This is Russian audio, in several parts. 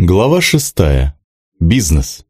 Глава 6. Бизнес.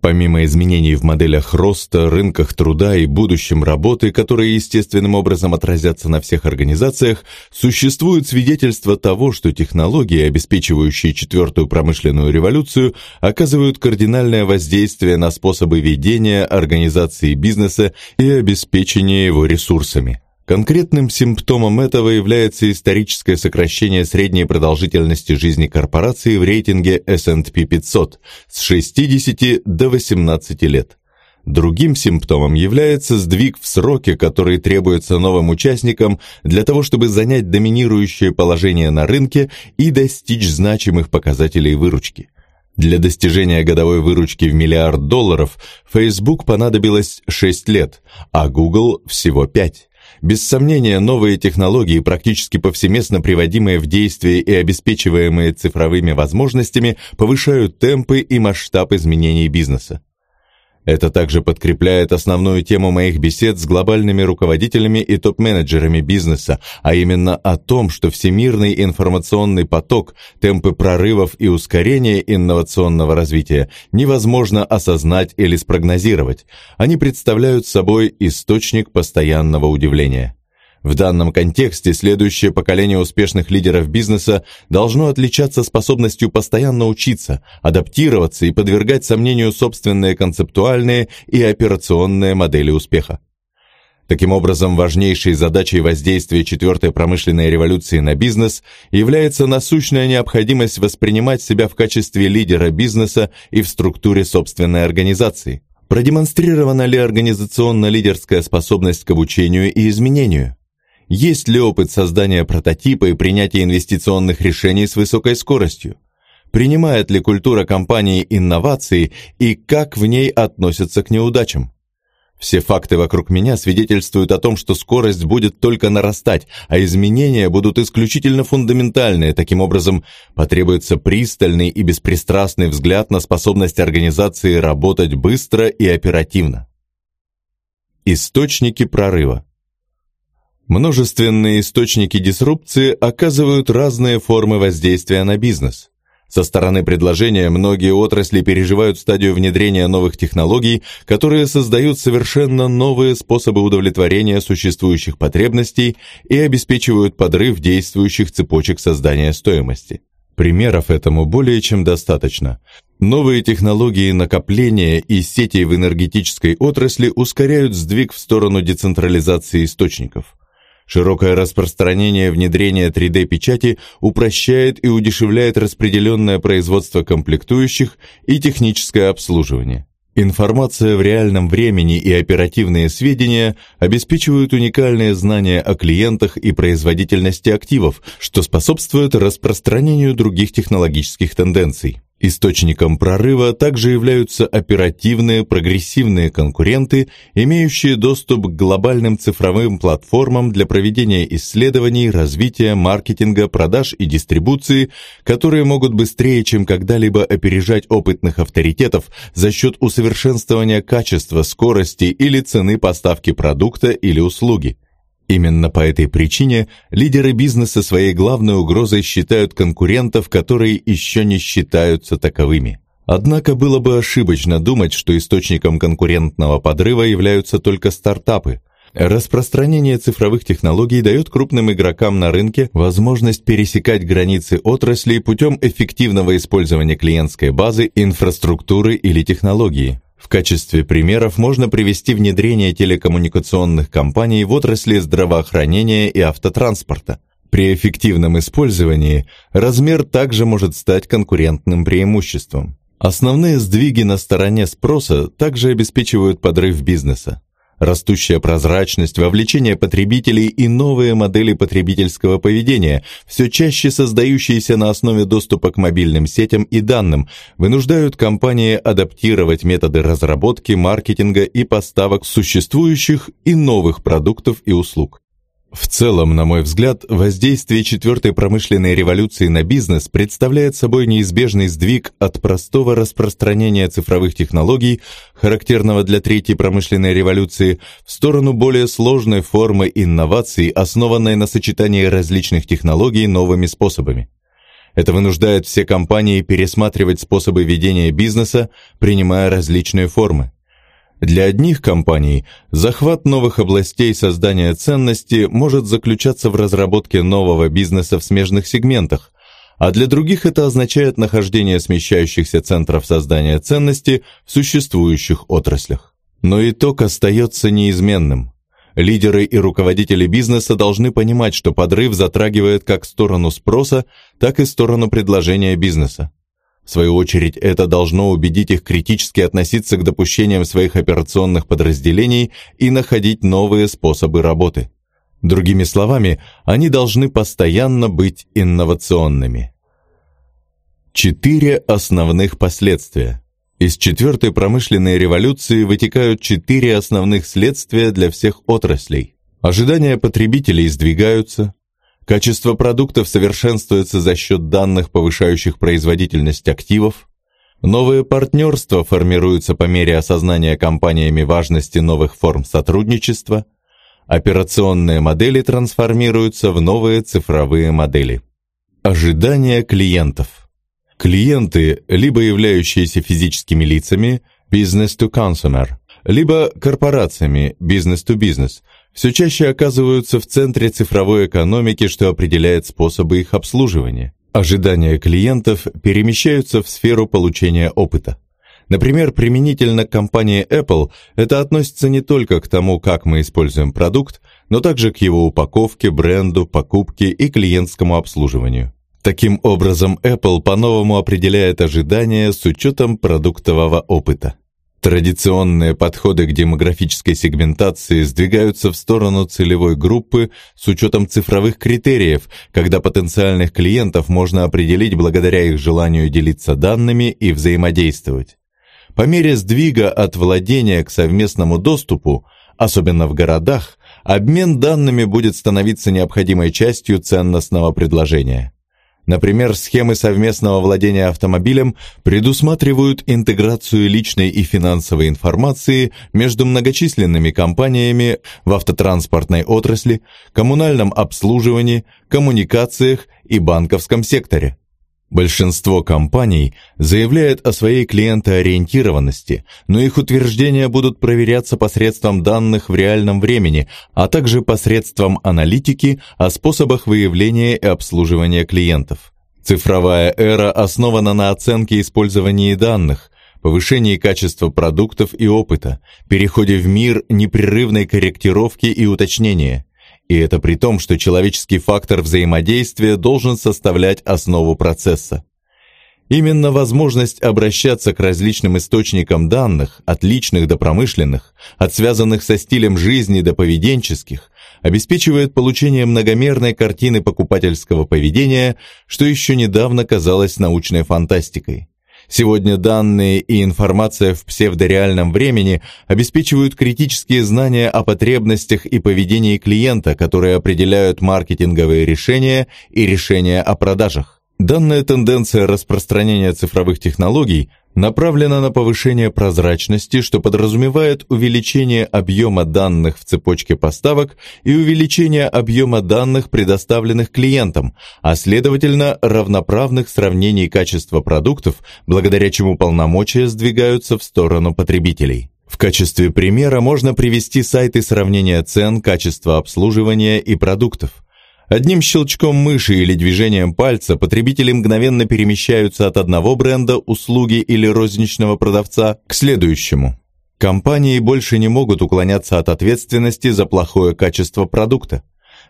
Помимо изменений в моделях роста, рынках труда и будущем работы, которые естественным образом отразятся на всех организациях, существуют свидетельства того, что технологии, обеспечивающие четвертую промышленную революцию, оказывают кардинальное воздействие на способы ведения организации бизнеса и обеспечения его ресурсами. Конкретным симптомом этого является историческое сокращение средней продолжительности жизни корпорации в рейтинге S&P 500 с 60 до 18 лет. Другим симптомом является сдвиг в сроке, который требуется новым участникам для того, чтобы занять доминирующее положение на рынке и достичь значимых показателей выручки. Для достижения годовой выручки в миллиард долларов Facebook понадобилось 6 лет, а Google всего 5. Без сомнения, новые технологии, практически повсеместно приводимые в действие и обеспечиваемые цифровыми возможностями, повышают темпы и масштаб изменений бизнеса. Это также подкрепляет основную тему моих бесед с глобальными руководителями и топ-менеджерами бизнеса, а именно о том, что всемирный информационный поток, темпы прорывов и ускорения инновационного развития невозможно осознать или спрогнозировать. Они представляют собой источник постоянного удивления. В данном контексте следующее поколение успешных лидеров бизнеса должно отличаться способностью постоянно учиться, адаптироваться и подвергать сомнению собственные концептуальные и операционные модели успеха. Таким образом, важнейшей задачей воздействия четвертой промышленной революции на бизнес является насущная необходимость воспринимать себя в качестве лидера бизнеса и в структуре собственной организации. Продемонстрирована ли организационно-лидерская способность к обучению и изменению? Есть ли опыт создания прототипа и принятия инвестиционных решений с высокой скоростью? Принимает ли культура компании инновации и как в ней относятся к неудачам? Все факты вокруг меня свидетельствуют о том, что скорость будет только нарастать, а изменения будут исключительно фундаментальные. Таким образом, потребуется пристальный и беспристрастный взгляд на способность организации работать быстро и оперативно. Источники прорыва Множественные источники дисрупции оказывают разные формы воздействия на бизнес. Со стороны предложения многие отрасли переживают стадию внедрения новых технологий, которые создают совершенно новые способы удовлетворения существующих потребностей и обеспечивают подрыв действующих цепочек создания стоимости. Примеров этому более чем достаточно. Новые технологии накопления и сети в энергетической отрасли ускоряют сдвиг в сторону децентрализации источников – Широкое распространение внедрения 3D-печати упрощает и удешевляет распределенное производство комплектующих и техническое обслуживание. Информация в реальном времени и оперативные сведения обеспечивают уникальные знания о клиентах и производительности активов, что способствует распространению других технологических тенденций. Источником прорыва также являются оперативные прогрессивные конкуренты, имеющие доступ к глобальным цифровым платформам для проведения исследований, развития, маркетинга, продаж и дистрибуции, которые могут быстрее, чем когда-либо опережать опытных авторитетов за счет усовершенствования качества, скорости или цены поставки продукта или услуги. Именно по этой причине лидеры бизнеса своей главной угрозой считают конкурентов, которые еще не считаются таковыми. Однако было бы ошибочно думать, что источником конкурентного подрыва являются только стартапы. Распространение цифровых технологий дает крупным игрокам на рынке возможность пересекать границы отрасли путем эффективного использования клиентской базы, инфраструктуры или технологии. В качестве примеров можно привести внедрение телекоммуникационных компаний в отрасли здравоохранения и автотранспорта. При эффективном использовании размер также может стать конкурентным преимуществом. Основные сдвиги на стороне спроса также обеспечивают подрыв бизнеса растущая прозрачность, вовлечение потребителей и новые модели потребительского поведения, все чаще создающиеся на основе доступа к мобильным сетям и данным, вынуждают компании адаптировать методы разработки, маркетинга и поставок существующих и новых продуктов и услуг. В целом, на мой взгляд, воздействие четвертой промышленной революции на бизнес представляет собой неизбежный сдвиг от простого распространения цифровых технологий, характерного для третьей промышленной революции, в сторону более сложной формы инноваций, основанной на сочетании различных технологий новыми способами. Это вынуждает все компании пересматривать способы ведения бизнеса, принимая различные формы. Для одних компаний захват новых областей создания ценности может заключаться в разработке нового бизнеса в смежных сегментах, а для других это означает нахождение смещающихся центров создания ценности в существующих отраслях. Но итог остается неизменным. Лидеры и руководители бизнеса должны понимать, что подрыв затрагивает как сторону спроса, так и сторону предложения бизнеса. В свою очередь, это должно убедить их критически относиться к допущениям своих операционных подразделений и находить новые способы работы. Другими словами, они должны постоянно быть инновационными. Четыре основных последствия. Из четвертой промышленной революции вытекают четыре основных следствия для всех отраслей. Ожидания потребителей сдвигаются, Качество продуктов совершенствуется за счет данных, повышающих производительность активов. Новые партнерства формируются по мере осознания компаниями важности новых форм сотрудничества. Операционные модели трансформируются в новые цифровые модели. Ожидания клиентов. Клиенты, либо являющиеся физическими лицами, business to consumer, либо корпорациями, business to business, все чаще оказываются в центре цифровой экономики, что определяет способы их обслуживания. Ожидания клиентов перемещаются в сферу получения опыта. Например, применительно к компании Apple это относится не только к тому, как мы используем продукт, но также к его упаковке, бренду, покупке и клиентскому обслуживанию. Таким образом, Apple по-новому определяет ожидания с учетом продуктового опыта. Традиционные подходы к демографической сегментации сдвигаются в сторону целевой группы с учетом цифровых критериев, когда потенциальных клиентов можно определить благодаря их желанию делиться данными и взаимодействовать. По мере сдвига от владения к совместному доступу, особенно в городах, обмен данными будет становиться необходимой частью ценностного предложения. Например, схемы совместного владения автомобилем предусматривают интеграцию личной и финансовой информации между многочисленными компаниями в автотранспортной отрасли, коммунальном обслуживании, коммуникациях и банковском секторе. Большинство компаний заявляет о своей клиентоориентированности, но их утверждения будут проверяться посредством данных в реальном времени, а также посредством аналитики о способах выявления и обслуживания клиентов. Цифровая эра основана на оценке использования данных, повышении качества продуктов и опыта, переходе в мир непрерывной корректировки и уточнения – и это при том, что человеческий фактор взаимодействия должен составлять основу процесса. Именно возможность обращаться к различным источникам данных, от личных до промышленных, от связанных со стилем жизни до поведенческих, обеспечивает получение многомерной картины покупательского поведения, что еще недавно казалось научной фантастикой. Сегодня данные и информация в псевдореальном времени обеспечивают критические знания о потребностях и поведении клиента, которые определяют маркетинговые решения и решения о продажах. Данная тенденция распространения цифровых технологий направлена на повышение прозрачности, что подразумевает увеличение объема данных в цепочке поставок и увеличение объема данных, предоставленных клиентам, а следовательно равноправных сравнений качества продуктов, благодаря чему полномочия сдвигаются в сторону потребителей. В качестве примера можно привести сайты сравнения цен, качества обслуживания и продуктов. Одним щелчком мыши или движением пальца потребители мгновенно перемещаются от одного бренда, услуги или розничного продавца к следующему. Компании больше не могут уклоняться от ответственности за плохое качество продукта.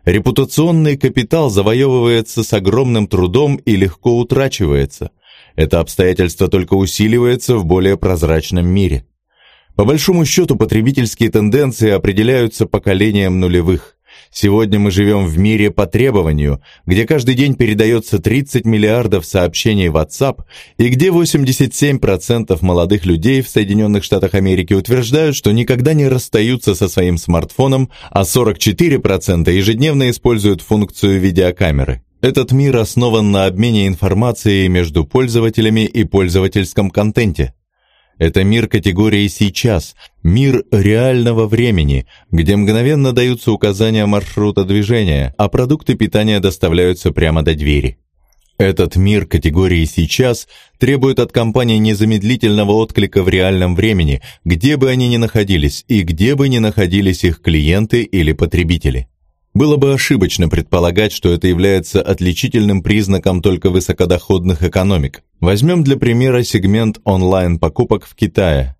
Репутационный капитал завоевывается с огромным трудом и легко утрачивается. Это обстоятельство только усиливается в более прозрачном мире. По большому счету потребительские тенденции определяются поколением нулевых – Сегодня мы живем в мире по требованию, где каждый день передается 30 миллиардов сообщений в WhatsApp и где 87% молодых людей в Соединенных Штатах Америки утверждают, что никогда не расстаются со своим смартфоном, а 44% ежедневно используют функцию видеокамеры. Этот мир основан на обмене информацией между пользователями и пользовательском контенте. Это мир категории «сейчас», мир реального времени, где мгновенно даются указания маршрута движения, а продукты питания доставляются прямо до двери. Этот мир категории «сейчас» требует от компании незамедлительного отклика в реальном времени, где бы они ни находились и где бы ни находились их клиенты или потребители. Было бы ошибочно предполагать, что это является отличительным признаком только высокодоходных экономик. Возьмем для примера сегмент онлайн-покупок в Китае.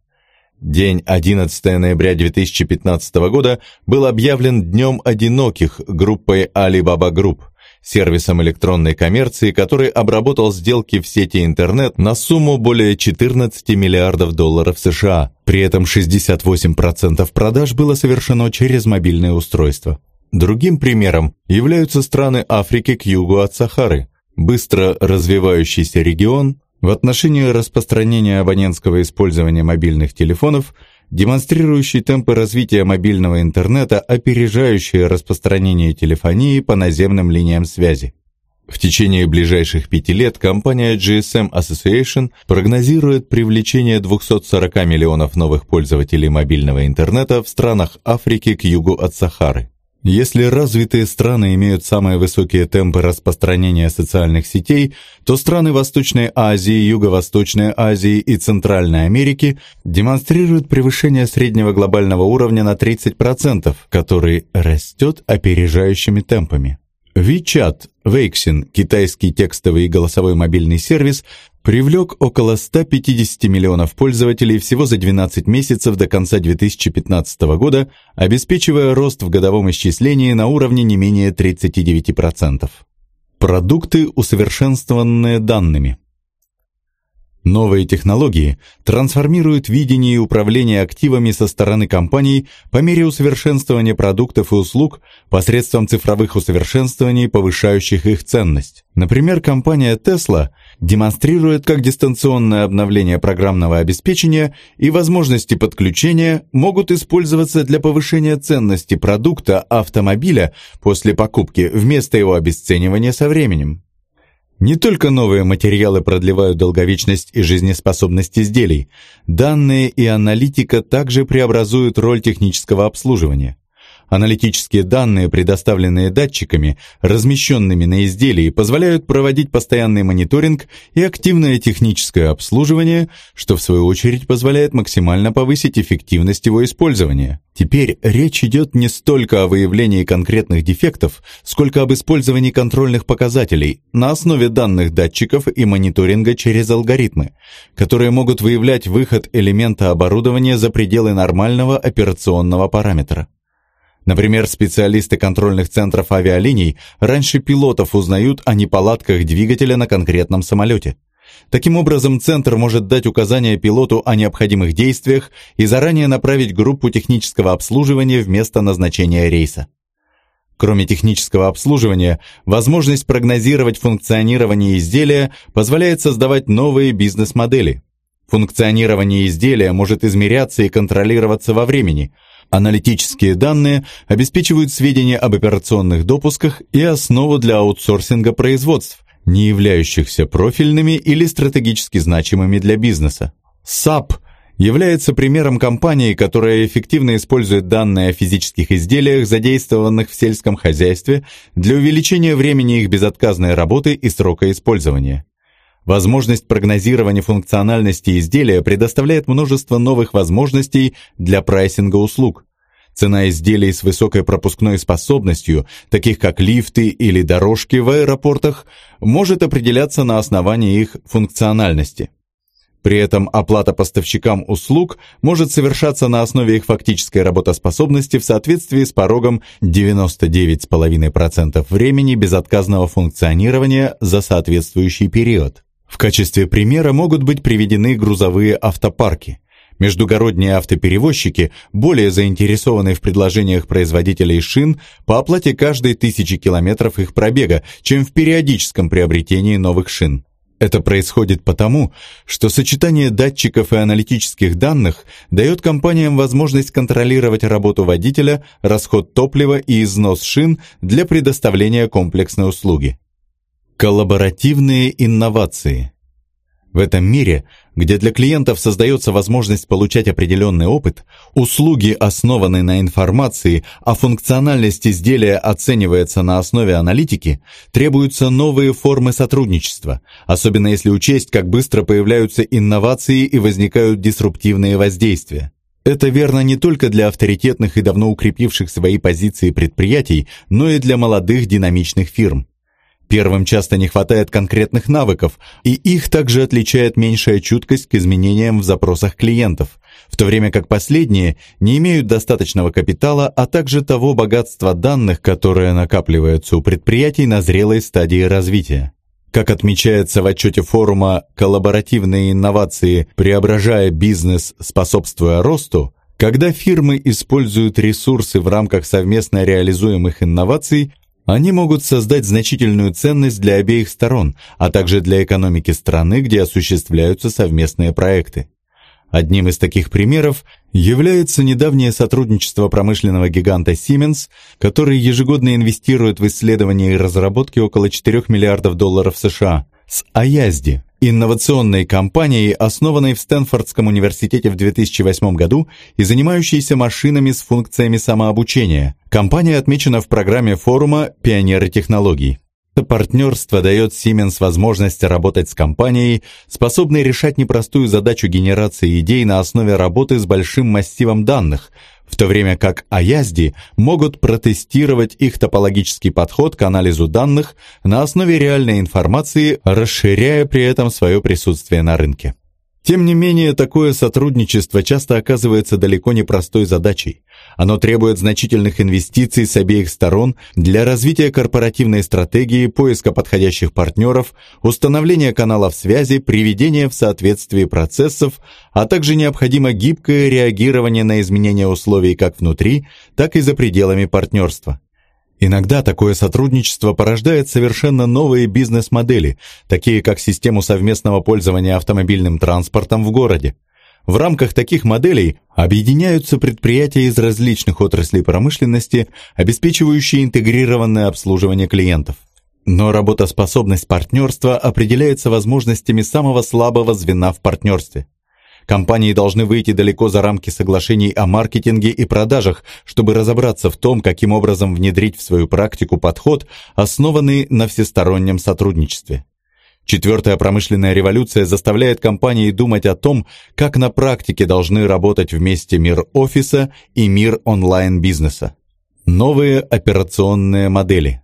День 11 ноября 2015 года был объявлен Днем одиноких группой Alibaba Group, сервисом электронной коммерции, который обработал сделки в сети интернет на сумму более 14 миллиардов долларов США. При этом 68% продаж было совершено через мобильное устройство. Другим примером являются страны Африки к югу от Сахары, быстро развивающийся регион, в отношении распространения абонентского использования мобильных телефонов, демонстрирующий темпы развития мобильного интернета, опережающие распространение телефонии по наземным линиям связи. В течение ближайших пяти лет компания GSM Association прогнозирует привлечение 240 миллионов новых пользователей мобильного интернета в странах Африки к югу от Сахары. Если развитые страны имеют самые высокие темпы распространения социальных сетей, то страны Восточной Азии, Юго-Восточной Азии и Центральной Америки демонстрируют превышение среднего глобального уровня на 30%, который растет опережающими темпами. WeChat, Weixin, китайский текстовый и голосовой мобильный сервис, привлек около 150 миллионов пользователей всего за 12 месяцев до конца 2015 года, обеспечивая рост в годовом исчислении на уровне не менее 39%. Продукты, усовершенствованные данными. Новые технологии трансформируют видение и управление активами со стороны компаний по мере усовершенствования продуктов и услуг посредством цифровых усовершенствований, повышающих их ценность. Например, компания Tesla демонстрирует, как дистанционное обновление программного обеспечения и возможности подключения могут использоваться для повышения ценности продукта автомобиля после покупки вместо его обесценивания со временем. Не только новые материалы продлевают долговечность и жизнеспособность изделий, данные и аналитика также преобразуют роль технического обслуживания. Аналитические данные, предоставленные датчиками, размещенными на изделии, позволяют проводить постоянный мониторинг и активное техническое обслуживание, что в свою очередь позволяет максимально повысить эффективность его использования. Теперь речь идет не столько о выявлении конкретных дефектов, сколько об использовании контрольных показателей на основе данных датчиков и мониторинга через алгоритмы, которые могут выявлять выход элемента оборудования за пределы нормального операционного параметра. Например, специалисты контрольных центров авиалиний раньше пилотов узнают о неполадках двигателя на конкретном самолете. Таким образом, центр может дать указания пилоту о необходимых действиях и заранее направить группу технического обслуживания вместо назначения рейса. Кроме технического обслуживания, возможность прогнозировать функционирование изделия позволяет создавать новые бизнес-модели. Функционирование изделия может измеряться и контролироваться во времени – Аналитические данные обеспечивают сведения об операционных допусках и основу для аутсорсинга производств, не являющихся профильными или стратегически значимыми для бизнеса. SAP является примером компании, которая эффективно использует данные о физических изделиях, задействованных в сельском хозяйстве, для увеличения времени их безотказной работы и срока использования. Возможность прогнозирования функциональности изделия предоставляет множество новых возможностей для прайсинга услуг. Цена изделий с высокой пропускной способностью, таких как лифты или дорожки в аэропортах, может определяться на основании их функциональности. При этом оплата поставщикам услуг может совершаться на основе их фактической работоспособности в соответствии с порогом 99,5% времени безотказного функционирования за соответствующий период. В качестве примера могут быть приведены грузовые автопарки. Междугородние автоперевозчики более заинтересованы в предложениях производителей шин по оплате каждой тысячи километров их пробега, чем в периодическом приобретении новых шин. Это происходит потому, что сочетание датчиков и аналитических данных дает компаниям возможность контролировать работу водителя, расход топлива и износ шин для предоставления комплексной услуги. Коллаборативные инновации. В этом мире, где для клиентов создается возможность получать определенный опыт, услуги основаны на информации, а функциональность изделия оценивается на основе аналитики, требуются новые формы сотрудничества, особенно если учесть, как быстро появляются инновации и возникают дисруптивные воздействия. Это верно не только для авторитетных и давно укрепивших свои позиции предприятий, но и для молодых динамичных фирм. Первым часто не хватает конкретных навыков, и их также отличает меньшая чуткость к изменениям в запросах клиентов, в то время как последние не имеют достаточного капитала, а также того богатства данных, которое накапливается у предприятий на зрелой стадии развития. Как отмечается в отчете форума «Коллаборативные инновации, преображая бизнес, способствуя росту», когда фирмы используют ресурсы в рамках совместно реализуемых инноваций, они могут создать значительную ценность для обеих сторон, а также для экономики страны, где осуществляются совместные проекты. Одним из таких примеров является недавнее сотрудничество промышленного гиганта Siemens, который ежегодно инвестирует в исследования и разработки около 4 миллиардов долларов США, с Аязди, инновационной компанией, основанной в Стэнфордском университете в 2008 году и занимающейся машинами с функциями самообучения. Компания отмечена в программе форума «Пионеры технологий». Это партнерство дает Siemens возможность работать с компанией, способной решать непростую задачу генерации идей на основе работы с большим массивом данных, в то время как Аязди могут протестировать их топологический подход к анализу данных на основе реальной информации, расширяя при этом свое присутствие на рынке. Тем не менее, такое сотрудничество часто оказывается далеко не простой задачей. Оно требует значительных инвестиций с обеих сторон для развития корпоративной стратегии, поиска подходящих партнеров, установления каналов связи, приведения в соответствие процессов, а также необходимо гибкое реагирование на изменения условий как внутри, так и за пределами партнерства. Иногда такое сотрудничество порождает совершенно новые бизнес-модели, такие как систему совместного пользования автомобильным транспортом в городе. В рамках таких моделей объединяются предприятия из различных отраслей промышленности, обеспечивающие интегрированное обслуживание клиентов. Но работоспособность партнерства определяется возможностями самого слабого звена в партнерстве. Компании должны выйти далеко за рамки соглашений о маркетинге и продажах, чтобы разобраться в том, каким образом внедрить в свою практику подход, основанный на всестороннем сотрудничестве. Четвертая промышленная революция заставляет компании думать о том, как на практике должны работать вместе мир офиса и мир онлайн-бизнеса. Новые операционные модели.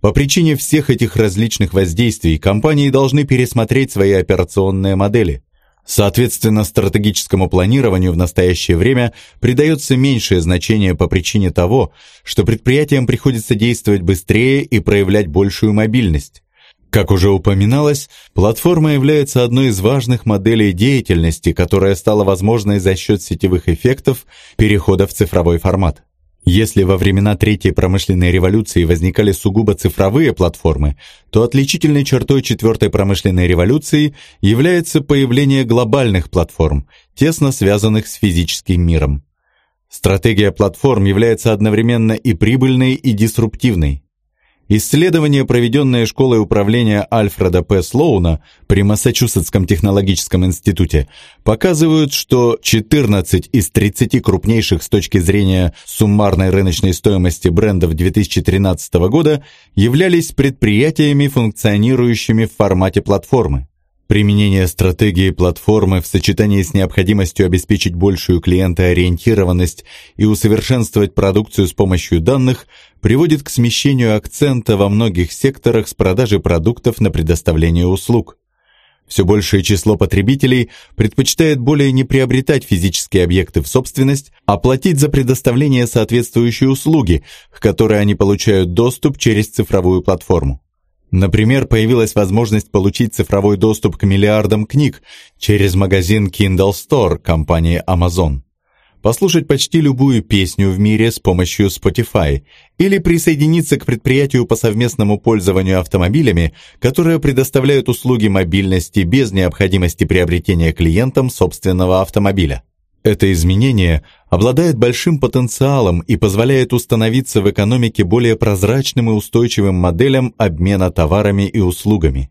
По причине всех этих различных воздействий компании должны пересмотреть свои операционные модели. Соответственно, стратегическому планированию в настоящее время придается меньшее значение по причине того, что предприятиям приходится действовать быстрее и проявлять большую мобильность. Как уже упоминалось, платформа является одной из важных моделей деятельности, которая стала возможной за счет сетевых эффектов перехода в цифровой формат. Если во времена Третьей промышленной революции возникали сугубо цифровые платформы, то отличительной чертой Четвертой промышленной революции является появление глобальных платформ, тесно связанных с физическим миром. Стратегия платформ является одновременно и прибыльной, и дисруптивной. Исследования, проведенные школой управления Альфреда П. Слоуна при Массачусетском технологическом институте, показывают, что 14 из 30 крупнейших с точки зрения суммарной рыночной стоимости брендов 2013 года являлись предприятиями, функционирующими в формате платформы. Применение стратегии платформы в сочетании с необходимостью обеспечить большую клиентоориентированность и усовершенствовать продукцию с помощью данных приводит к смещению акцента во многих секторах с продажи продуктов на предоставление услуг. Все большее число потребителей предпочитает более не приобретать физические объекты в собственность, а платить за предоставление соответствующей услуги, к которой они получают доступ через цифровую платформу. Например, появилась возможность получить цифровой доступ к миллиардам книг через магазин Kindle Store компании Amazon, послушать почти любую песню в мире с помощью Spotify или присоединиться к предприятию по совместному пользованию автомобилями, которые предоставляют услуги мобильности без необходимости приобретения клиентам собственного автомобиля. Это изменение обладает большим потенциалом и позволяет установиться в экономике более прозрачным и устойчивым моделям обмена товарами и услугами.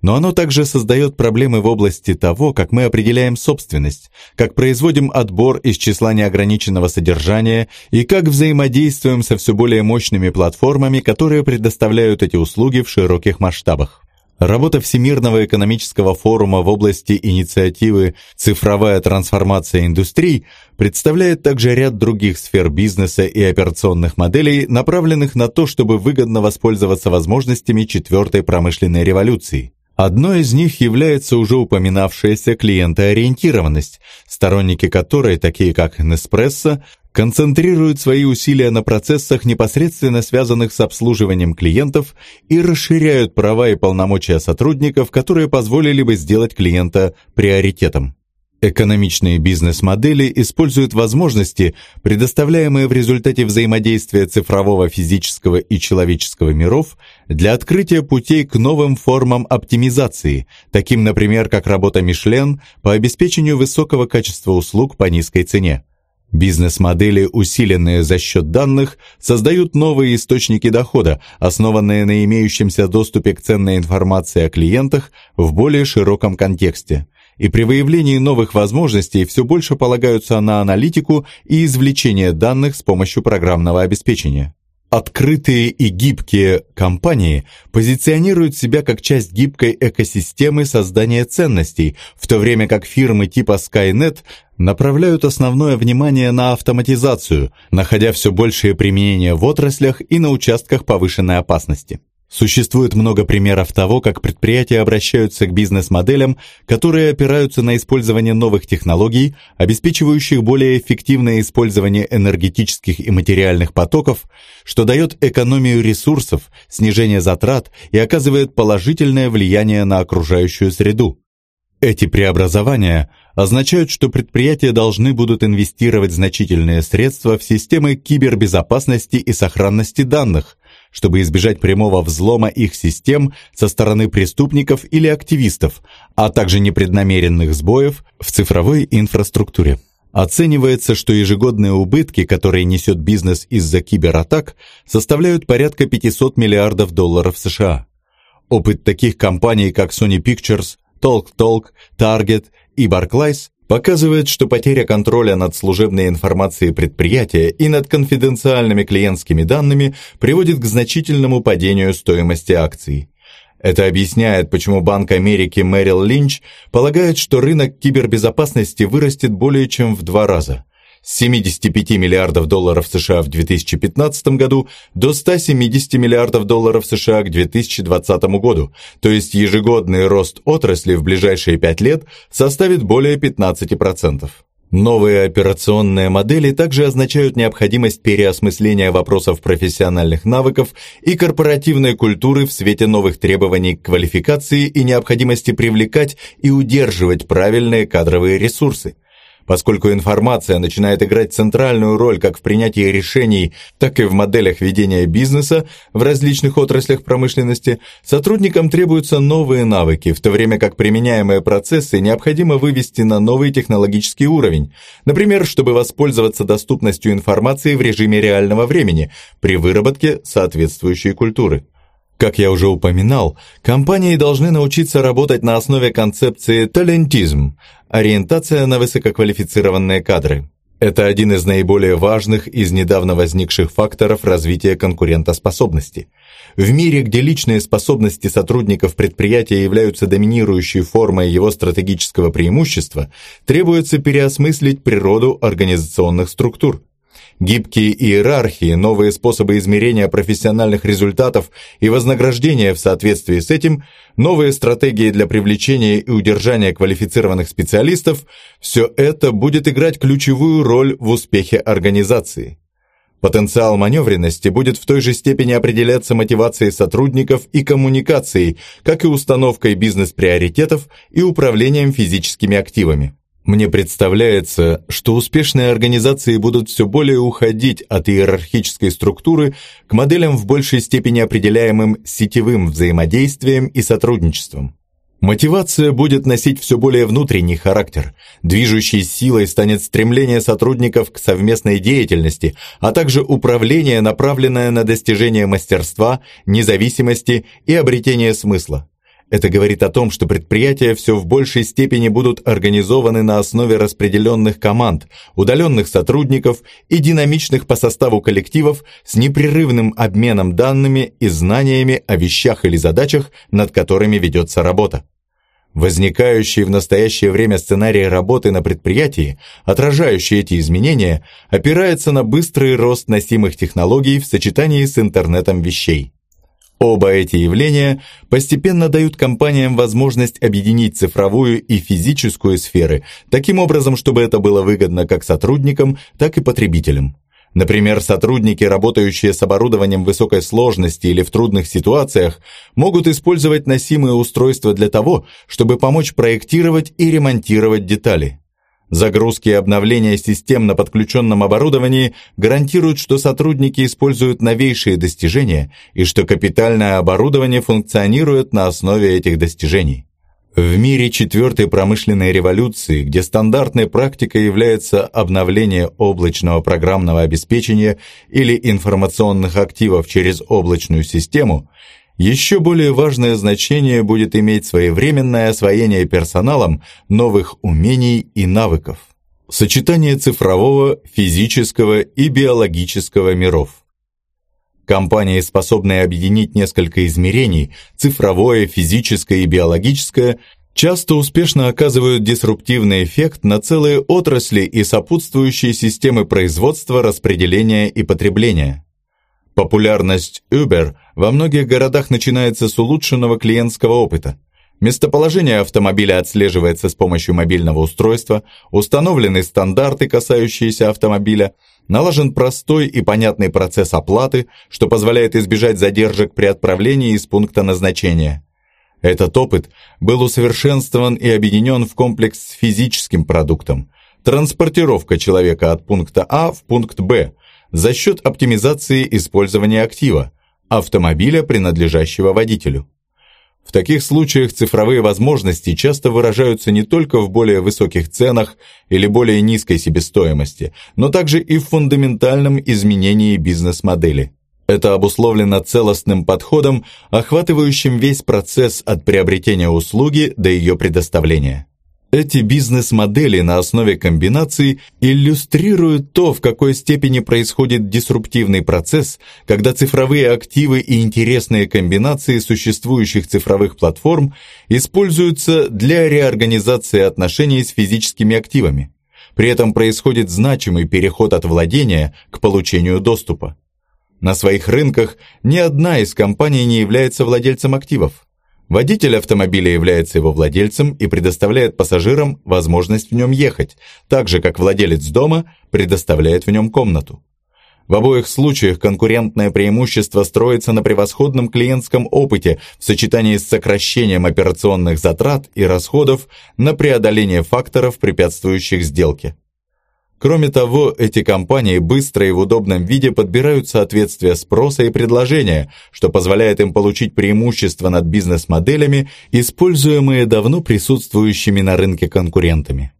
но оно также создает проблемы в области того, как мы определяем собственность, как производим отбор из числа неограниченного содержания и как взаимодействуем со все более мощными платформами, которые предоставляют эти услуги в широких масштабах. Работа Всемирного экономического форума в области инициативы «Цифровая трансформация индустрий» представляет также ряд других сфер бизнеса и операционных моделей, направленных на то, чтобы выгодно воспользоваться возможностями четвертой промышленной революции. Одной из них является уже упоминавшаяся клиентоориентированность, сторонники которой, такие как Nespresso, концентрируют свои усилия на процессах, непосредственно связанных с обслуживанием клиентов и расширяют права и полномочия сотрудников, которые позволили бы сделать клиента приоритетом. Экономичные бизнес-модели используют возможности, предоставляемые в результате взаимодействия цифрового, физического и человеческого миров, для открытия путей к новым формам оптимизации, таким, например, как работа Мишлен по обеспечению высокого качества услуг по низкой цене. Бизнес-модели, усиленные за счет данных, создают новые источники дохода, основанные на имеющемся доступе к ценной информации о клиентах в более широком контексте. И при выявлении новых возможностей все больше полагаются на аналитику и извлечение данных с помощью программного обеспечения. Открытые и гибкие компании позиционируют себя как часть гибкой экосистемы создания ценностей, в то время как фирмы типа Skynet направляют основное внимание на автоматизацию, находя все большее применение в отраслях и на участках повышенной опасности. Существует много примеров того, как предприятия обращаются к бизнес-моделям, которые опираются на использование новых технологий, обеспечивающих более эффективное использование энергетических и материальных потоков, что дает экономию ресурсов, снижение затрат и оказывает положительное влияние на окружающую среду. Эти преобразования означают, что предприятия должны будут инвестировать значительные средства в системы кибербезопасности и сохранности данных, чтобы избежать прямого взлома их систем со стороны преступников или активистов, а также непреднамеренных сбоев в цифровой инфраструктуре. Оценивается, что ежегодные убытки, которые несет бизнес из-за кибератак, составляют порядка 500 миллиардов долларов США. Опыт таких компаний, как Sony Pictures, TalkTalk, Target и Barclays показывает, что потеря контроля над служебной информацией предприятия и над конфиденциальными клиентскими данными приводит к значительному падению стоимости акций. Это объясняет, почему Банк Америки Мэрил Линч полагает, что рынок кибербезопасности вырастет более чем в два раза – с 75 миллиардов долларов США в 2015 году до 170 миллиардов долларов США к 2020 году, то есть ежегодный рост отрасли в ближайшие 5 лет составит более 15%. Новые операционные модели также означают необходимость переосмысления вопросов профессиональных навыков и корпоративной культуры в свете новых требований к квалификации и необходимости привлекать и удерживать правильные кадровые ресурсы. Поскольку информация начинает играть центральную роль как в принятии решений, так и в моделях ведения бизнеса в различных отраслях промышленности, сотрудникам требуются новые навыки, в то время как применяемые процессы необходимо вывести на новый технологический уровень, например, чтобы воспользоваться доступностью информации в режиме реального времени при выработке соответствующей культуры. Как я уже упоминал, компании должны научиться работать на основе концепции «талентизм» – ориентация на высококвалифицированные кадры. Это один из наиболее важных из недавно возникших факторов развития конкурентоспособности. В мире, где личные способности сотрудников предприятия являются доминирующей формой его стратегического преимущества, требуется переосмыслить природу организационных структур. Гибкие иерархии, новые способы измерения профессиональных результатов и вознаграждения в соответствии с этим, новые стратегии для привлечения и удержания квалифицированных специалистов – все это будет играть ключевую роль в успехе организации. Потенциал маневренности будет в той же степени определяться мотивацией сотрудников и коммуникацией, как и установкой бизнес-приоритетов и управлением физическими активами. Мне представляется, что успешные организации будут все более уходить от иерархической структуры к моделям в большей степени определяемым сетевым взаимодействием и сотрудничеством. Мотивация будет носить все более внутренний характер. Движущей силой станет стремление сотрудников к совместной деятельности, а также управление, направленное на достижение мастерства, независимости и обретение смысла. Это говорит о том, что предприятия все в большей степени будут организованы на основе распределенных команд, удаленных сотрудников и динамичных по составу коллективов с непрерывным обменом данными и знаниями о вещах или задачах, над которыми ведется работа. Возникающий в настоящее время сценарий работы на предприятии, отражающий эти изменения, опирается на быстрый рост носимых технологий в сочетании с интернетом вещей. Оба эти явления постепенно дают компаниям возможность объединить цифровую и физическую сферы таким образом, чтобы это было выгодно как сотрудникам, так и потребителям. Например, сотрудники, работающие с оборудованием высокой сложности или в трудных ситуациях, могут использовать носимые устройства для того, чтобы помочь проектировать и ремонтировать детали. Загрузки и обновления систем на подключенном оборудовании гарантируют, что сотрудники используют новейшие достижения и что капитальное оборудование функционирует на основе этих достижений. В мире четвертой промышленной революции, где стандартной практикой является обновление облачного программного обеспечения или информационных активов через облачную систему, еще более важное значение будет иметь своевременное освоение персоналом новых умений и навыков. Сочетание цифрового, физического и биологического миров. Компании, способные объединить несколько измерений – цифровое, физическое и биологическое – часто успешно оказывают дисруптивный эффект на целые отрасли и сопутствующие системы производства, распределения и потребления. Популярность Uber во многих городах начинается с улучшенного клиентского опыта. Местоположение автомобиля отслеживается с помощью мобильного устройства, установлены стандарты, касающиеся автомобиля, налажен простой и понятный процесс оплаты, что позволяет избежать задержек при отправлении из пункта назначения. Этот опыт был усовершенствован и объединен в комплекс с физическим продуктом. Транспортировка человека от пункта А в пункт Б за счет оптимизации использования актива, автомобиля, принадлежащего водителю. В таких случаях цифровые возможности часто выражаются не только в более высоких ценах или более низкой себестоимости, но также и в фундаментальном изменении бизнес-модели. Это обусловлено целостным подходом, охватывающим весь процесс от приобретения услуги до ее предоставления. Эти бизнес-модели на основе комбинаций иллюстрируют то, в какой степени происходит дисруптивный процесс, когда цифровые активы и интересные комбинации существующих цифровых платформ используются для реорганизации отношений с физическими активами. При этом происходит значимый переход от владения к получению доступа. На своих рынках ни одна из компаний не является владельцем активов. Водитель автомобиля является его владельцем и предоставляет пассажирам возможность в нем ехать, так же как владелец дома предоставляет в нем комнату. В обоих случаях конкурентное преимущество строится на превосходном клиентском опыте в сочетании с сокращением операционных затрат и расходов на преодоление факторов, препятствующих сделке. Кроме того, эти компании быстро и в удобном виде подбирают соответствие спроса и предложения, что позволяет им получить преимущество над бизнес-моделями, используемые давно присутствующими на рынке конкурентами.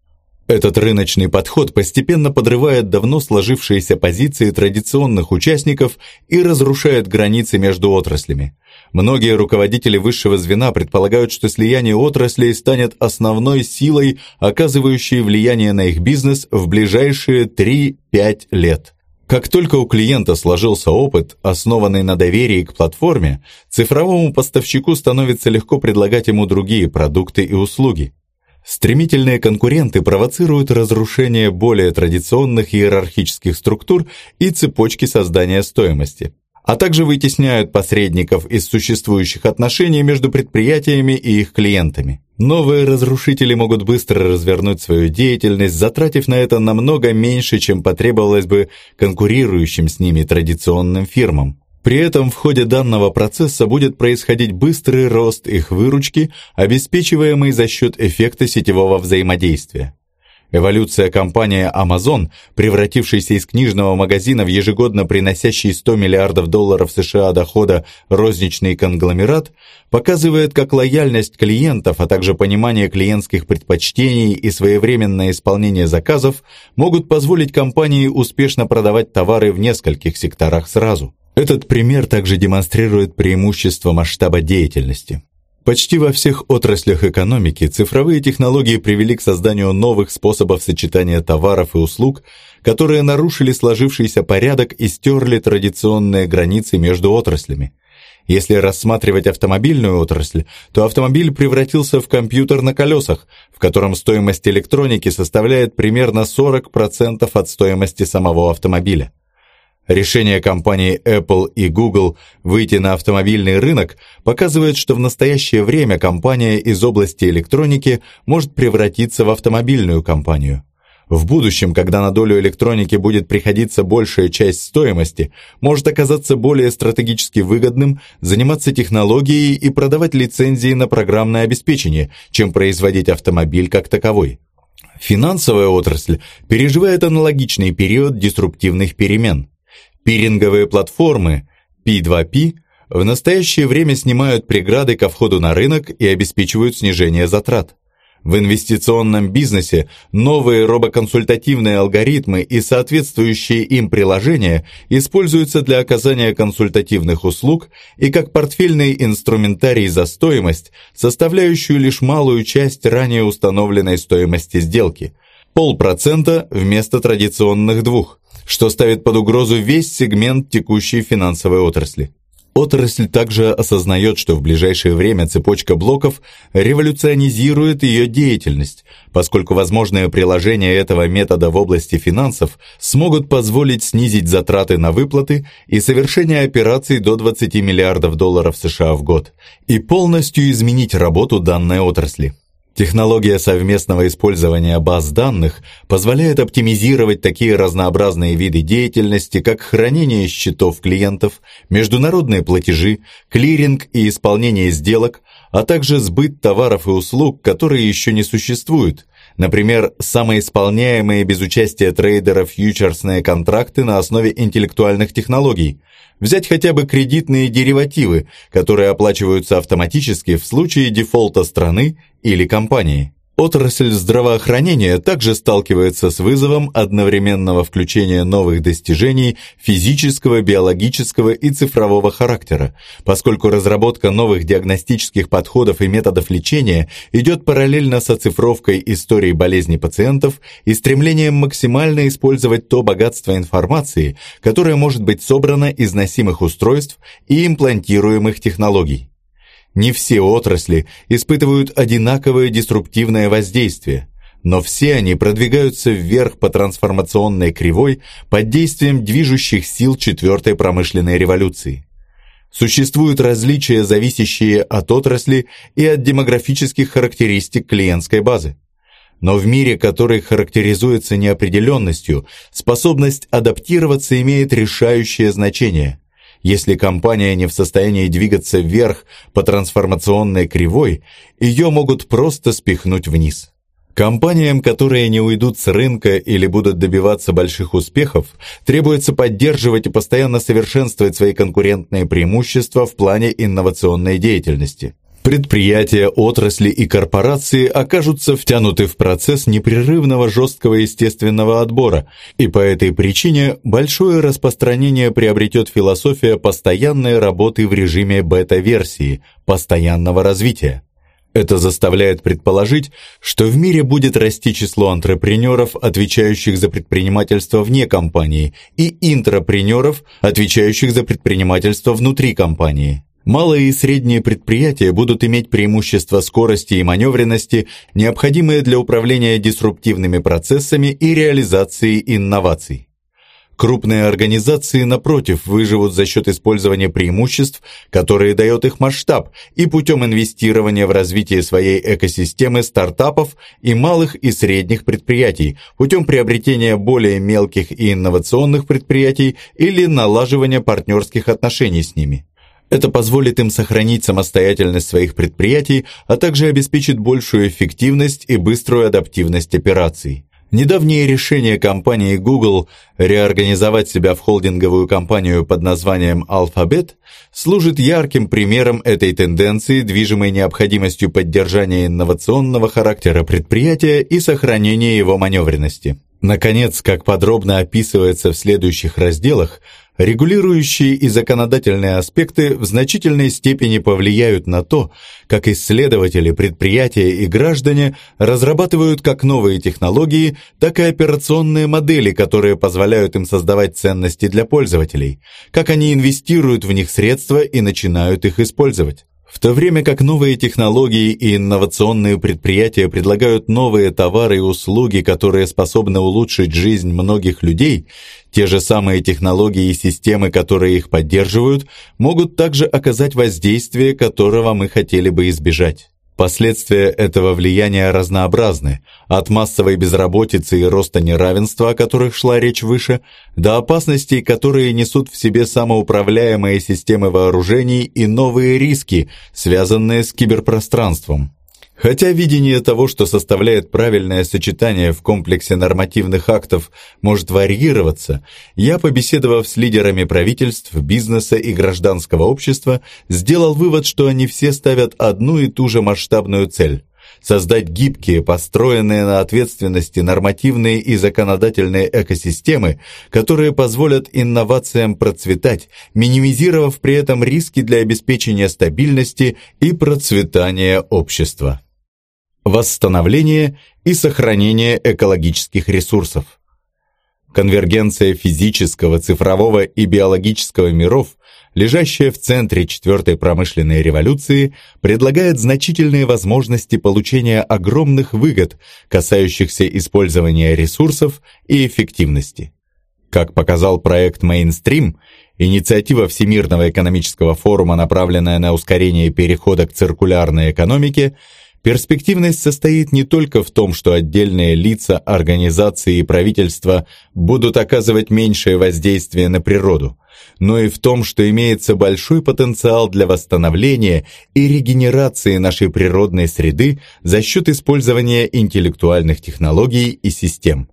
Этот рыночный подход постепенно подрывает давно сложившиеся позиции традиционных участников и разрушает границы между отраслями. Многие руководители высшего звена предполагают, что слияние отраслей станет основной силой, оказывающей влияние на их бизнес в ближайшие 3-5 лет. Как только у клиента сложился опыт, основанный на доверии к платформе, цифровому поставщику становится легко предлагать ему другие продукты и услуги. Стремительные конкуренты провоцируют разрушение более традиционных иерархических структур и цепочки создания стоимости а также вытесняют посредников из существующих отношений между предприятиями и их клиентами. Новые разрушители могут быстро развернуть свою деятельность, затратив на это намного меньше, чем потребовалось бы конкурирующим с ними традиционным фирмам. При этом в ходе данного процесса будет происходить быстрый рост их выручки, обеспечиваемый за счет эффекта сетевого взаимодействия. Эволюция компании Amazon, превратившейся из книжного магазина в ежегодно приносящий 100 миллиардов долларов США дохода розничный конгломерат, показывает, как лояльность клиентов, а также понимание клиентских предпочтений и своевременное исполнение заказов могут позволить компании успешно продавать товары в нескольких секторах сразу. Этот пример также демонстрирует преимущество масштаба деятельности. Почти во всех отраслях экономики цифровые технологии привели к созданию новых способов сочетания товаров и услуг, которые нарушили сложившийся порядок и стерли традиционные границы между отраслями. Если рассматривать автомобильную отрасль, то автомобиль превратился в компьютер на колесах, в котором стоимость электроники составляет примерно 40% от стоимости самого автомобиля. Решение компаний Apple и Google выйти на автомобильный рынок показывает, что в настоящее время компания из области электроники может превратиться в автомобильную компанию. В будущем, когда на долю электроники будет приходиться большая часть стоимости, может оказаться более стратегически выгодным заниматься технологией и продавать лицензии на программное обеспечение, чем производить автомобиль как таковой. Финансовая отрасль переживает аналогичный период диструктивных перемен. Пиринговые платформы P2P в настоящее время снимают преграды ко входу на рынок и обеспечивают снижение затрат. В инвестиционном бизнесе новые робоконсультативные алгоритмы и соответствующие им приложения используются для оказания консультативных услуг и как портфельный инструментарий за стоимость, составляющую лишь малую часть ранее установленной стоимости сделки – полпроцента вместо традиционных двух что ставит под угрозу весь сегмент текущей финансовой отрасли. Отрасль также осознает, что в ближайшее время цепочка блоков революционизирует ее деятельность, поскольку возможные приложения этого метода в области финансов смогут позволить снизить затраты на выплаты и совершение операций до 20 миллиардов долларов США в год и полностью изменить работу данной отрасли. Технология совместного использования баз данных позволяет оптимизировать такие разнообразные виды деятельности, как хранение счетов клиентов, международные платежи, клиринг и исполнение сделок, а также сбыт товаров и услуг, которые еще не существуют, например, самоисполняемые без участия трейдеров фьючерсные контракты на основе интеллектуальных технологий – Взять хотя бы кредитные деривативы, которые оплачиваются автоматически в случае дефолта страны или компании. Отрасль здравоохранения также сталкивается с вызовом одновременного включения новых достижений физического, биологического и цифрового характера, поскольку разработка новых диагностических подходов и методов лечения идет параллельно с оцифровкой истории болезней пациентов и стремлением максимально использовать то богатство информации, которое может быть собрано из носимых устройств и имплантируемых технологий. Не все отрасли испытывают одинаковое деструктивное воздействие, но все они продвигаются вверх по трансформационной кривой под действием движущих сил четвертой промышленной революции. Существуют различия, зависящие от отрасли и от демографических характеристик клиентской базы. Но в мире, который характеризуется неопределенностью, способность адаптироваться имеет решающее значение. Если компания не в состоянии двигаться вверх по трансформационной кривой, ее могут просто спихнуть вниз. Компаниям, которые не уйдут с рынка или будут добиваться больших успехов, требуется поддерживать и постоянно совершенствовать свои конкурентные преимущества в плане инновационной деятельности. Предприятия, отрасли и корпорации окажутся втянуты в процесс непрерывного жесткого естественного отбора, и по этой причине большое распространение приобретет философия постоянной работы в режиме бета-версии, постоянного развития. Это заставляет предположить, что в мире будет расти число антрепренеров, отвечающих за предпринимательство вне компании, и интрапренеров, отвечающих за предпринимательство внутри компании. Малые и средние предприятия будут иметь преимущество скорости и маневренности, необходимые для управления дисруптивными процессами и реализации инноваций. Крупные организации, напротив, выживут за счет использования преимуществ, которые дает их масштаб, и путем инвестирования в развитие своей экосистемы стартапов и малых и средних предприятий, путем приобретения более мелких и инновационных предприятий или налаживания партнерских отношений с ними. Это позволит им сохранить самостоятельность своих предприятий, а также обеспечит большую эффективность и быструю адаптивность операций. Недавнее решение компании Google реорганизовать себя в холдинговую компанию под названием Alphabet служит ярким примером этой тенденции, движимой необходимостью поддержания инновационного характера предприятия и сохранения его маневренности. Наконец, как подробно описывается в следующих разделах, Регулирующие и законодательные аспекты в значительной степени повлияют на то, как исследователи, предприятия и граждане разрабатывают как новые технологии, так и операционные модели, которые позволяют им создавать ценности для пользователей, как они инвестируют в них средства и начинают их использовать. В то время как новые технологии и инновационные предприятия предлагают новые товары и услуги, которые способны улучшить жизнь многих людей, те же самые технологии и системы, которые их поддерживают, могут также оказать воздействие, которого мы хотели бы избежать. Последствия этого влияния разнообразны, от массовой безработицы и роста неравенства, о которых шла речь выше, до опасностей, которые несут в себе самоуправляемые системы вооружений и новые риски, связанные с киберпространством. Хотя видение того, что составляет правильное сочетание в комплексе нормативных актов, может варьироваться, я, побеседовав с лидерами правительств, бизнеса и гражданского общества, сделал вывод, что они все ставят одну и ту же масштабную цель – создать гибкие, построенные на ответственности нормативные и законодательные экосистемы, которые позволят инновациям процветать, минимизировав при этом риски для обеспечения стабильности и процветания общества восстановление и сохранение экологических ресурсов. Конвергенция физического, цифрового и биологического миров, лежащая в центре четвертой промышленной революции, предлагает значительные возможности получения огромных выгод, касающихся использования ресурсов и эффективности. Как показал проект Mainstream, инициатива Всемирного экономического форума, направленная на ускорение перехода к циркулярной экономике – Перспективность состоит не только в том, что отдельные лица, организации и правительства будут оказывать меньшее воздействие на природу, но и в том, что имеется большой потенциал для восстановления и регенерации нашей природной среды за счет использования интеллектуальных технологий и систем.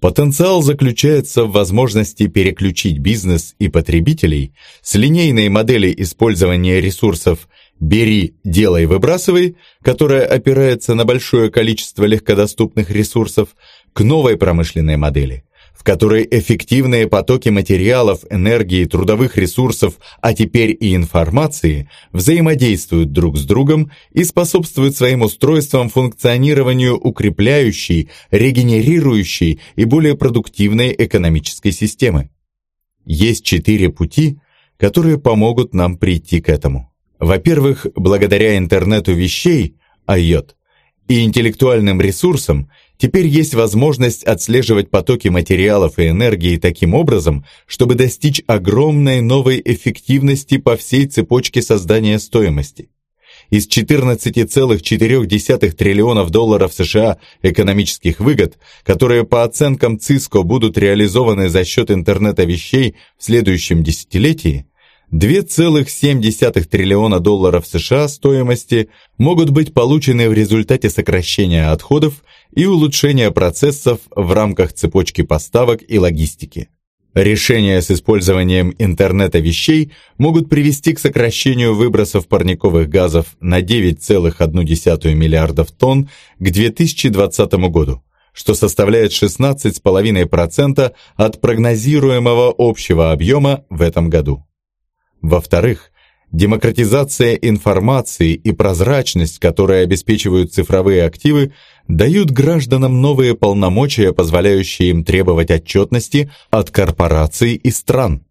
Потенциал заключается в возможности переключить бизнес и потребителей с линейной модели использования ресурсов «бери, делай, выбрасывай», которая опирается на большое количество легкодоступных ресурсов, к новой промышленной модели, в которой эффективные потоки материалов, энергии, трудовых ресурсов, а теперь и информации взаимодействуют друг с другом и способствуют своим устройствам функционированию укрепляющей, регенерирующей и более продуктивной экономической системы. Есть четыре пути, которые помогут нам прийти к этому. Во-первых, благодаря интернету вещей, IOT, и интеллектуальным ресурсам, теперь есть возможность отслеживать потоки материалов и энергии таким образом, чтобы достичь огромной новой эффективности по всей цепочке создания стоимости. Из 14,4 триллионов долларов США экономических выгод, которые по оценкам ЦИСКО будут реализованы за счет интернета вещей в следующем десятилетии, 2,7 триллиона долларов США стоимости могут быть получены в результате сокращения отходов и улучшения процессов в рамках цепочки поставок и логистики. Решения с использованием интернета вещей могут привести к сокращению выбросов парниковых газов на 9,1 миллиардов тонн к 2020 году, что составляет 16,5% от прогнозируемого общего объема в этом году. Во-вторых, демократизация информации и прозрачность, которые обеспечивают цифровые активы, дают гражданам новые полномочия, позволяющие им требовать отчетности от корпораций и стран.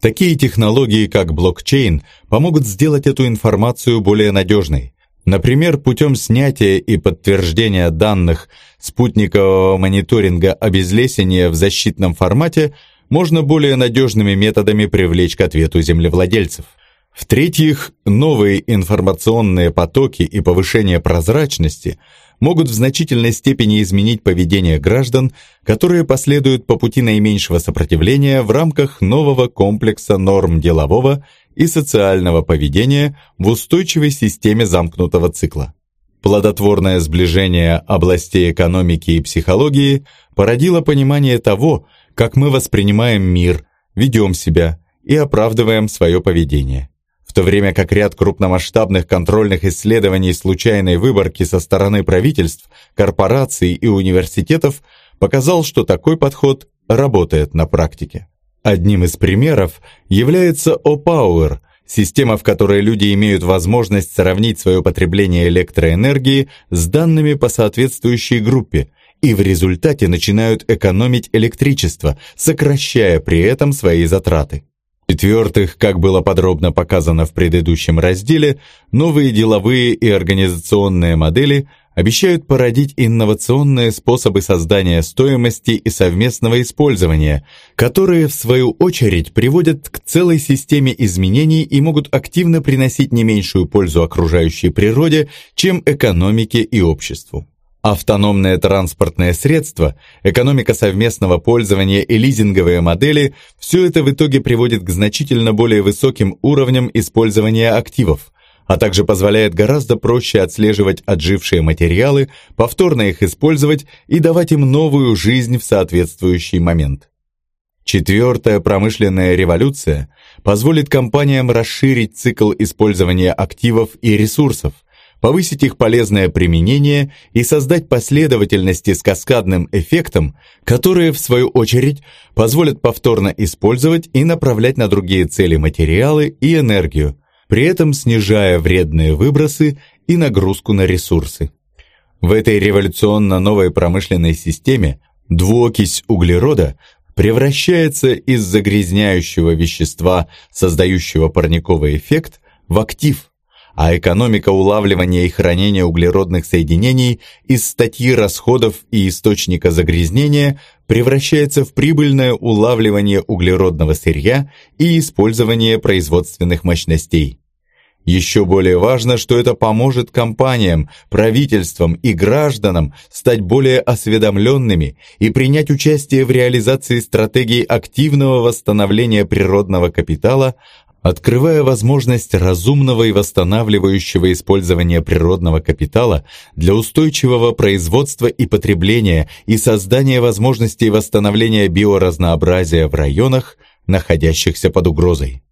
Такие технологии, как блокчейн, помогут сделать эту информацию более надежной. Например, путем снятия и подтверждения данных спутникового мониторинга обезлесения в защитном формате – можно более надежными методами привлечь к ответу землевладельцев. В-третьих, новые информационные потоки и повышение прозрачности могут в значительной степени изменить поведение граждан, которые последуют по пути наименьшего сопротивления в рамках нового комплекса норм делового и социального поведения в устойчивой системе замкнутого цикла. Плодотворное сближение областей экономики и психологии породило понимание того, как мы воспринимаем мир, ведем себя и оправдываем свое поведение. В то время как ряд крупномасштабных контрольных исследований случайной выборки со стороны правительств, корпораций и университетов показал, что такой подход работает на практике. Одним из примеров является O-Power, система, в которой люди имеют возможность сравнить свое потребление электроэнергии с данными по соответствующей группе и в результате начинают экономить электричество, сокращая при этом свои затраты. В-четвертых, как было подробно показано в предыдущем разделе, новые деловые и организационные модели обещают породить инновационные способы создания стоимости и совместного использования, которые, в свою очередь, приводят к целой системе изменений и могут активно приносить не меньшую пользу окружающей природе, чем экономике и обществу. Автономные транспортные средства, экономика совместного пользования и лизинговые модели – все это в итоге приводит к значительно более высоким уровням использования активов, а также позволяет гораздо проще отслеживать отжившие материалы, повторно их использовать и давать им новую жизнь в соответствующий момент. Четвертая промышленная революция позволит компаниям расширить цикл использования активов и ресурсов – повысить их полезное применение и создать последовательности с каскадным эффектом, которые, в свою очередь, позволят повторно использовать и направлять на другие цели материалы и энергию, при этом снижая вредные выбросы и нагрузку на ресурсы. В этой революционно новой промышленной системе двуокись углерода превращается из загрязняющего вещества, создающего парниковый эффект, в актив, а экономика улавливания и хранения углеродных соединений из статьи расходов и источника загрязнения превращается в прибыльное улавливание углеродного сырья и использование производственных мощностей. Еще более важно, что это поможет компаниям, правительствам и гражданам стать более осведомленными и принять участие в реализации стратегии активного восстановления природного капитала, открывая возможность разумного и восстанавливающего использования природного капитала для устойчивого производства и потребления и создания возможностей восстановления биоразнообразия в районах, находящихся под угрозой.